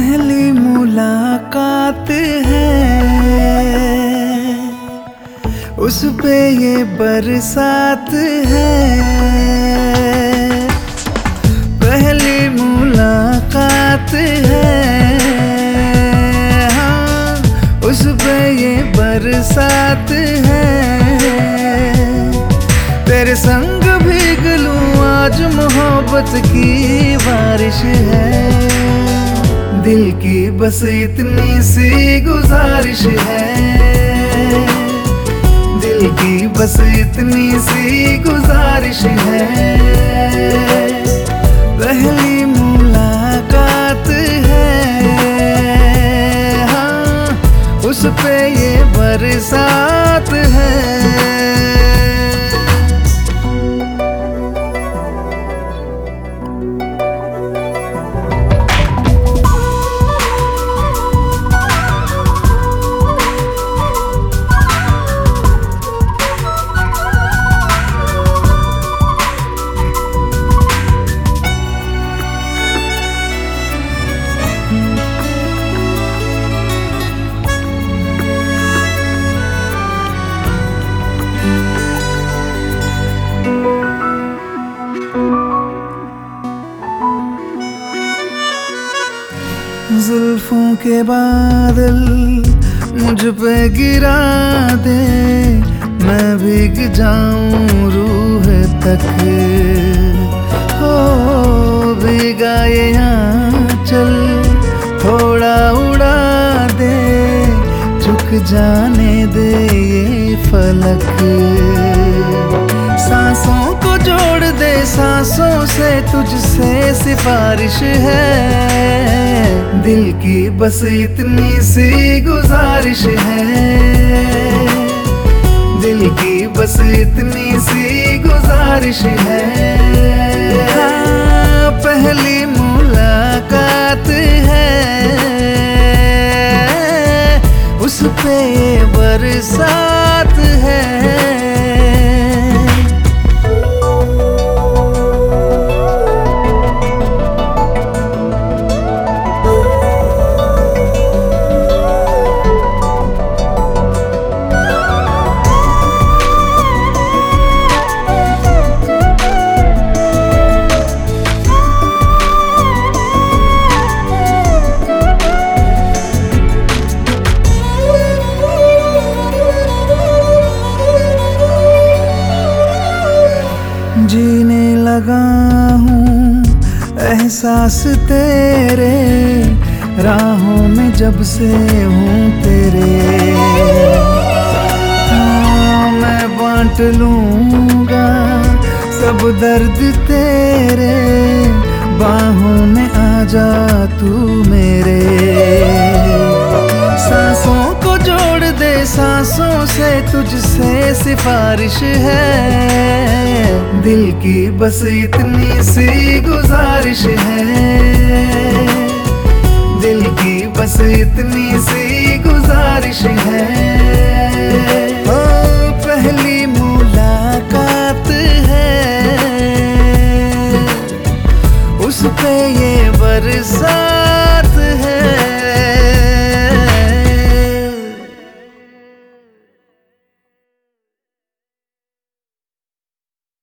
पहली मुलाकात है। उस पे ये बरसात है। पहली मुलाकात है। हाँ, उस पे ये बरसात है। तेरे संग भीग लूँ आज मोहब्बत की बारिश है। दिल की बस इतनी सी गुजारिश है। दिल की बस इतनी सी गुजारिश है। पहली मुलाकात है। हाँ उस पे ये बरसात है। जुल्फों के बादल मुझ पे गिरा दे। मैं भीग जाऊँ रूह तक। हो, भीगा ये चल थोड़ा उड़ा दे। झुक जाने दे ये फलक। सांसों को जोड़ दे, सांसों से तुझसे सिफारिश है। दिल की बस इतनी सी गुजारिश है। दिल की बस इतनी सी गुजारिश है। हाँ, पहली मुलाकात है। उस पे बरसात है। एहसास तेरे राहों में जब से हूँ तेरे। हाँ मैं बांट लूँगा सब दर्द तेरे, बाहों में आ जा तू मेरे। से तुझसे सिफारिश है। दिल की बस इतनी सी गुजारिश है। दिल की बस इतनी सी गुजारिश है।